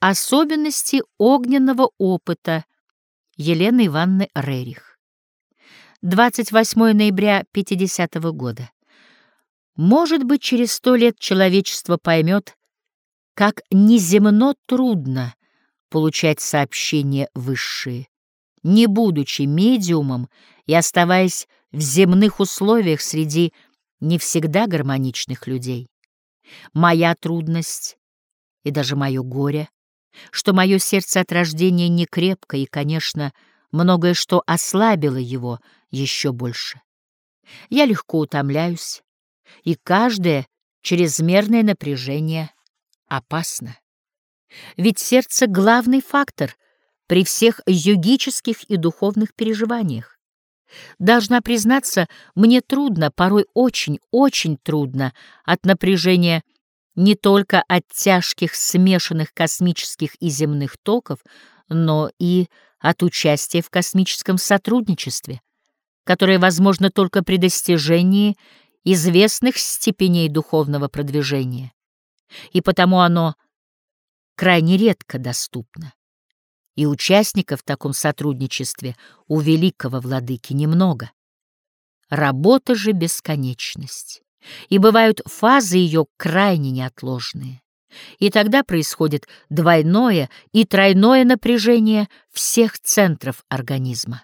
Особенности огненного опыта Елены Ивановны Рерих. 28 ноября 50 -го года. Может быть, через сто лет человечество поймет, как неземно трудно получать сообщения высшие, не будучи медиумом и оставаясь в земных условиях среди не всегда гармоничных людей. Моя трудность и даже мое горе что мое сердце от рождения не крепко и, конечно, многое что ослабило его еще больше. Я легко утомляюсь, и каждое чрезмерное напряжение опасно. Ведь сердце — главный фактор при всех йогических и духовных переживаниях. Должна признаться, мне трудно, порой очень-очень трудно от напряжения не только от тяжких смешанных космических и земных токов, но и от участия в космическом сотрудничестве, которое возможно только при достижении известных степеней духовного продвижения, и потому оно крайне редко доступно. И участников в таком сотрудничестве у великого владыки немного. Работа же бесконечность и бывают фазы ее крайне неотложные. И тогда происходит двойное и тройное напряжение всех центров организма.